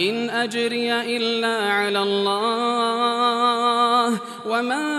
إن أجري إلا على الله وما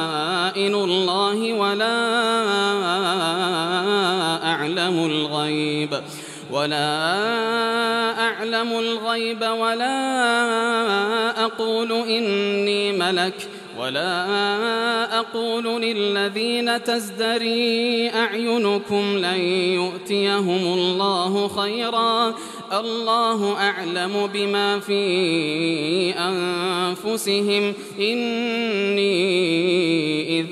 الله ولا أعلم الغيب ولا أعلم الغيب ولا أقول إني ملك ولا أقول للذين تزدري أعينكم لن يؤتيهم الله خيرا الله أعلم بما في أنفسهم إني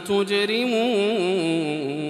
تجرمون.